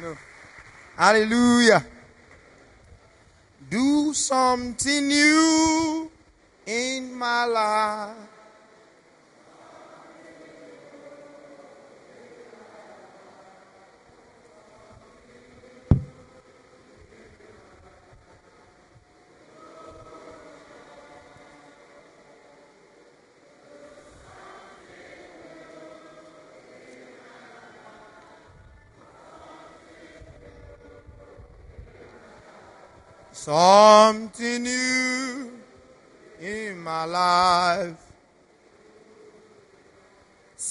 No. Hallelujah. Do something new in my life. Something new in my life.